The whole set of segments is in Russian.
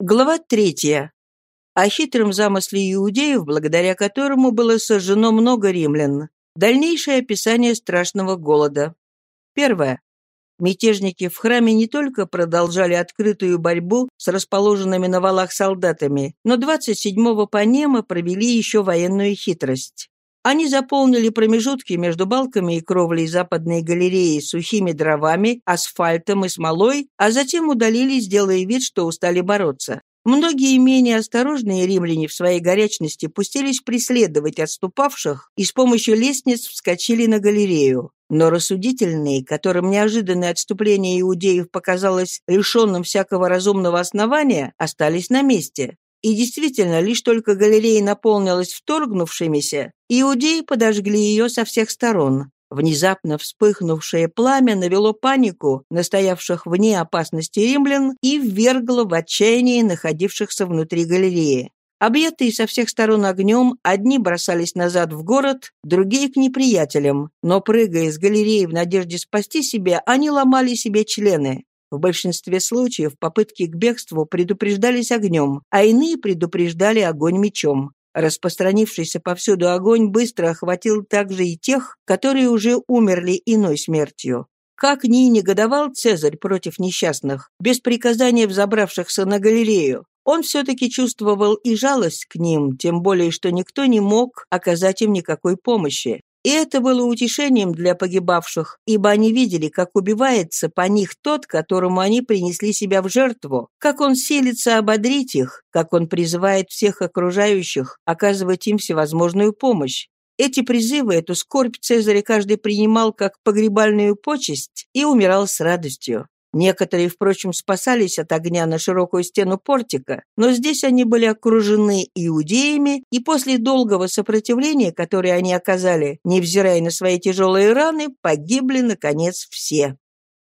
Глава третья. О хитром замысле иудеев, благодаря которому было сожжено много римлян. Дальнейшее описание страшного голода. Первое. Мятежники в храме не только продолжали открытую борьбу с расположенными на валах солдатами, но 27-го Панема провели еще военную хитрость. Они заполнили промежутки между балками и кровлей западной галереи сухими дровами, асфальтом и смолой, а затем удалились, делая вид, что устали бороться. Многие менее осторожные римляне в своей горячности пустились преследовать отступавших и с помощью лестниц вскочили на галерею. Но рассудительные, которым неожиданное отступление иудеев показалось лишенным всякого разумного основания, остались на месте. И действительно, лишь только галерея наполнилась вторгнувшимися, иудеи подожгли ее со всех сторон. Внезапно вспыхнувшее пламя навело панику настоявших вне опасности римлян и ввергло в отчаяние находившихся внутри галереи. Объятые со всех сторон огнем, одни бросались назад в город, другие к неприятелям, но, прыгая с галереи в надежде спасти себя, они ломали себе члены. В большинстве случаев попытки к бегству предупреждались огнем, а иные предупреждали огонь мечом. Распространившийся повсюду огонь быстро охватил также и тех, которые уже умерли иной смертью. Как ни негодовал Цезарь против несчастных, без приказания взобравшихся на галерею, он все-таки чувствовал и жалость к ним, тем более, что никто не мог оказать им никакой помощи. И это было утешением для погибавших, ибо они видели, как убивается по них тот, которому они принесли себя в жертву, как он селится ободрить их, как он призывает всех окружающих оказывать им всевозможную помощь. Эти призывы, эту скорбь Цезаря каждый принимал как погребальную почесть и умирал с радостью. Некоторые, впрочем, спасались от огня на широкую стену портика, но здесь они были окружены иудеями, и после долгого сопротивления, которое они оказали, невзирая на свои тяжелые раны, погибли, наконец, все.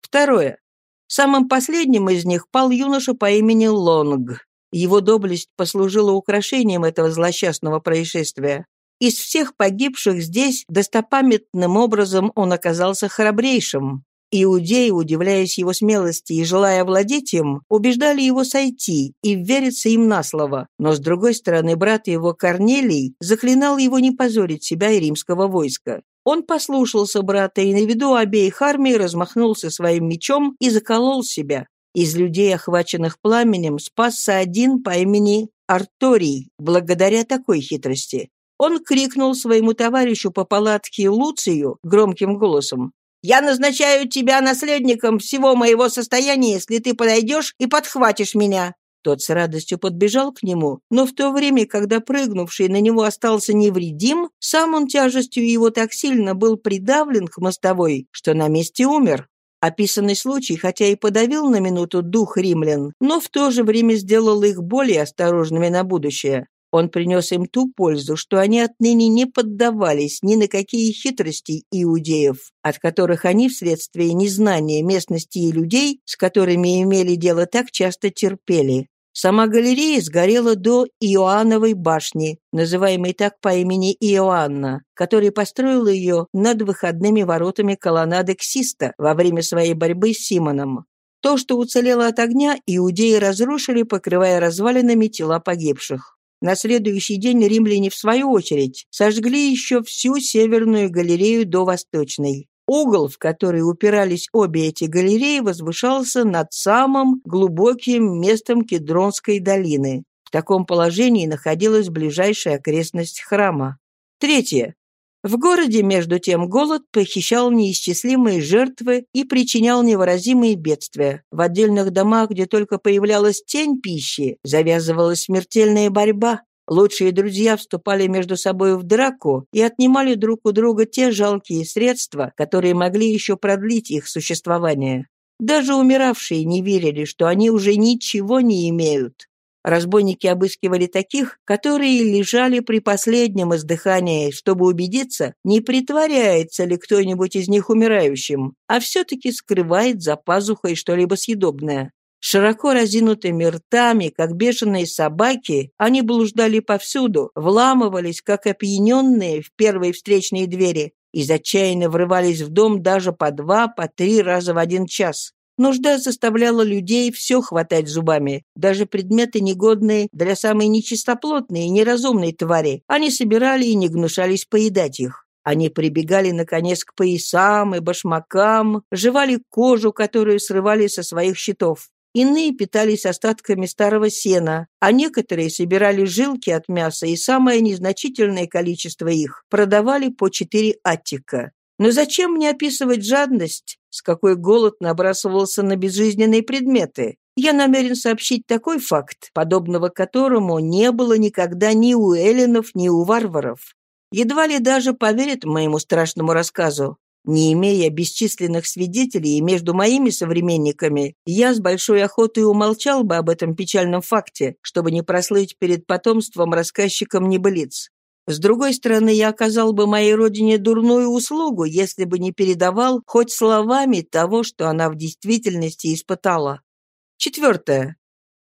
Второе. Самым последним из них пал юноша по имени Лонг. Его доблесть послужила украшением этого злосчастного происшествия. Из всех погибших здесь достопамятным образом он оказался храбрейшим. Иудеи, удивляясь его смелости и желая овладеть им, убеждали его сойти и вериться им на слово. Но, с другой стороны, брат его Корнелий заклинал его не позорить себя и римского войска. Он послушался брата и на виду обеих армий размахнулся своим мечом и заколол себя. Из людей, охваченных пламенем, спасся один по имени Арторий, благодаря такой хитрости. Он крикнул своему товарищу по палатке Луцию громким голосом я назначаю тебя наследником всего моего состояния, если ты подойдешь и подхватишь меня». Тот с радостью подбежал к нему, но в то время, когда прыгнувший на него остался невредим, сам он тяжестью его так сильно был придавлен к мостовой, что на месте умер. Описанный случай, хотя и подавил на минуту дух римлян, но в то же время сделал их более осторожными на будущее. Он принес им ту пользу, что они отныне не поддавались ни на какие хитрости иудеев, от которых они вследствие незнания местности и людей, с которыми имели дело, так часто терпели. Сама галерея сгорела до Иоанновой башни, называемой так по имени Иоанна, который построил ее над выходными воротами колоннады Ксиста во время своей борьбы с Симоном. То, что уцелело от огня, иудеи разрушили, покрывая развалинами тела погибших. На следующий день римляне, в свою очередь, сожгли еще всю северную галерею до восточной. Угол, в который упирались обе эти галереи, возвышался над самым глубоким местом Кедронской долины. В таком положении находилась ближайшая окрестность храма. Третье. В городе, между тем, голод похищал неисчислимые жертвы и причинял невыразимые бедствия. В отдельных домах, где только появлялась тень пищи, завязывалась смертельная борьба. Лучшие друзья вступали между собой в драку и отнимали друг у друга те жалкие средства, которые могли еще продлить их существование. Даже умиравшие не верили, что они уже ничего не имеют. Разбойники обыскивали таких, которые лежали при последнем издыхании, чтобы убедиться, не притворяется ли кто-нибудь из них умирающим, а все-таки скрывает за пазухой что-либо съедобное. Широко разинутыми ртами, как бешеные собаки, они блуждали повсюду, вламывались, как опьяненные, в первые встречные двери, и отчаянно врывались в дом даже по два, по три раза в один час. Нужда заставляла людей все хватать зубами, даже предметы, негодные для самой нечистоплотной и неразумной твари. Они собирали и не гнушались поедать их. Они прибегали, наконец, к поясам и башмакам, жевали кожу, которую срывали со своих щитов. Иные питались остатками старого сена, а некоторые собирали жилки от мяса и самое незначительное количество их продавали по четыре аттика. Но зачем мне описывать жадность, с какой голод набрасывался на безжизненные предметы? Я намерен сообщить такой факт, подобного которому не было никогда ни у эллинов, ни у варваров. Едва ли даже поверят моему страшному рассказу. Не имея бесчисленных свидетелей между моими современниками, я с большой охотой умолчал бы об этом печальном факте, чтобы не прослыть перед потомством рассказчиком небылиц. С другой стороны, я оказал бы моей родине дурную услугу, если бы не передавал хоть словами того, что она в действительности испытала. Четвертое.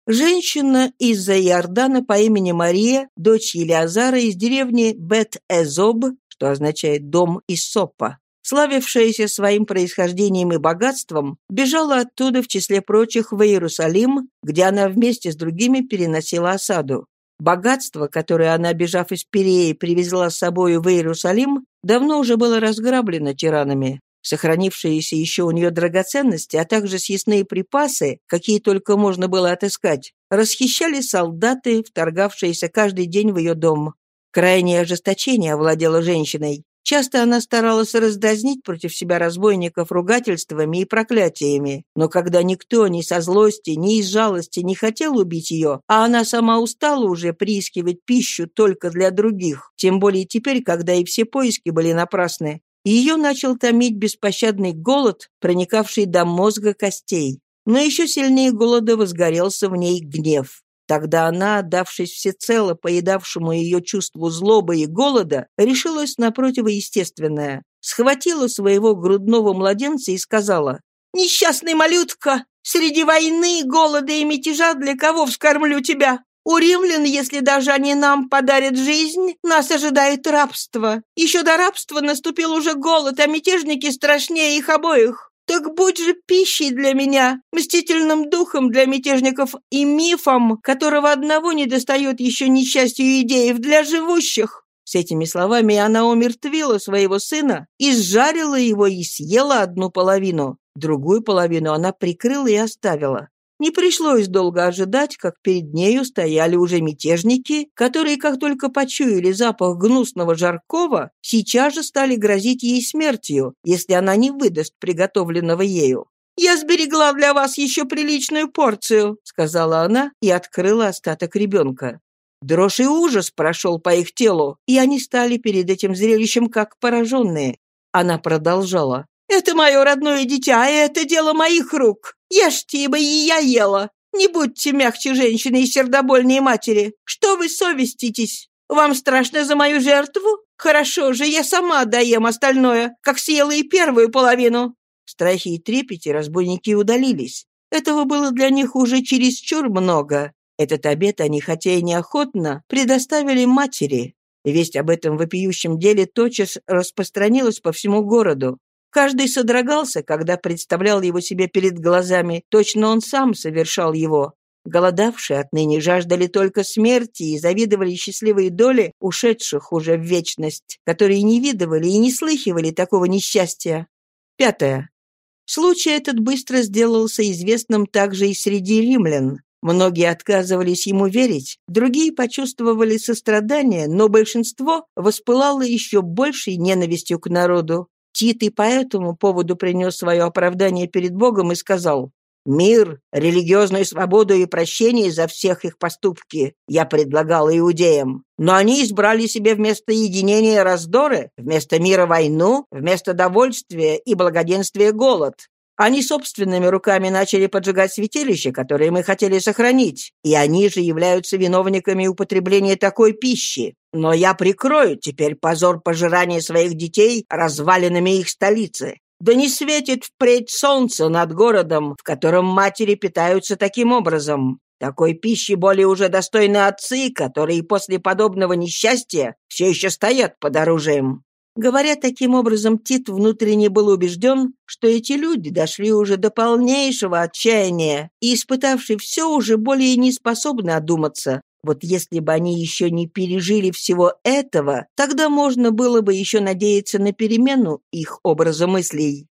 Женщина из-за Иордана по имени Мария, дочь Елиазара из деревни Бет-Эзоб, что означает «дом Исопа», славившаяся своим происхождением и богатством, бежала оттуда в числе прочих в Иерусалим, где она вместе с другими переносила осаду. Богатство, которое она, бежав из Пиреи, привезла с собой в Иерусалим, давно уже было разграблено тиранами. Сохранившиеся еще у нее драгоценности, а также съестные припасы, какие только можно было отыскать, расхищали солдаты, вторгавшиеся каждый день в ее дом. Крайнее ожесточение овладело женщиной. Часто она старалась раздразнить против себя разбойников ругательствами и проклятиями, но когда никто ни со злости, ни из жалости не хотел убить ее, а она сама устала уже приискивать пищу только для других, тем более теперь, когда и все поиски были напрасны, ее начал томить беспощадный голод, проникавший до мозга костей. Но еще сильнее голода возгорелся в ней гнев. Тогда она, отдавшись всецело поедавшему ее чувству злобы и голода, решилась на противоестественное. Схватила своего грудного младенца и сказала, «Несчастный малютка, среди войны, голода и мятежа для кого вскормлю тебя? У римлян, если даже они нам подарят жизнь, нас ожидает рабство. Еще до рабства наступил уже голод, а мятежники страшнее их обоих. Так будь же пищей для меня, мстительным духом для мятежников и мифом, которого одного не достает еще несчастью идеев для живущих». С этими словами она умертвила своего сына, изжарила его и съела одну половину. Другую половину она прикрыла и оставила. Не пришлось долго ожидать, как перед нею стояли уже мятежники, которые, как только почуяли запах гнусного жаркого, сейчас же стали грозить ей смертью, если она не выдаст приготовленного ею. «Я сберегла для вас еще приличную порцию», — сказала она и открыла остаток ребенка. Дрожь и ужас прошел по их телу, и они стали перед этим зрелищем как пораженные. Она продолжала. «Это мое родное дитя, и это дело моих рук. Ешьте, ибо и я ела. Не будьте мягче женщины и сердобольнее матери. Что вы совеститесь? Вам страшно за мою жертву? Хорошо же, я сама доем остальное, как съела и первую половину». В страхе и трепете разбойники удалились. Этого было для них уже чересчур много. Этот обед они, хотя и неохотно, предоставили матери. Весть об этом вопиющем деле тотчас распространилась по всему городу. Каждый содрогался, когда представлял его себе перед глазами, точно он сам совершал его. Голодавшие отныне жаждали только смерти и завидовали счастливой доли ушедших уже в вечность, которые не видывали и не слыхивали такого несчастья. Пятое. Случай этот быстро сделался известным также и среди римлян. Многие отказывались ему верить, другие почувствовали сострадание, но большинство воспылало еще большей ненавистью к народу. Тит и по этому поводу принес свое оправдание перед Богом и сказал, «Мир, религиозную свободу и прощение за всех их поступки я предлагал иудеям. Но они избрали себе вместо единения раздоры, вместо мира войну, вместо довольствия и благоденствия голод. Они собственными руками начали поджигать святилища, которые мы хотели сохранить, и они же являются виновниками употребления такой пищи. Но я прикрою теперь позор пожирания своих детей развалинами их столицы. Да не светит впредь солнце над городом, в котором матери питаются таким образом. Такой пищи более уже достойны отцы, которые после подобного несчастья все еще стоят под оружием. Говоря таким образом, Тит внутренне был убежден, что эти люди дошли уже до полнейшего отчаяния и, испытавшие все, уже более не способны одуматься. Вот если бы они еще не пережили всего этого, тогда можно было бы еще надеяться на перемену их образа мыслей.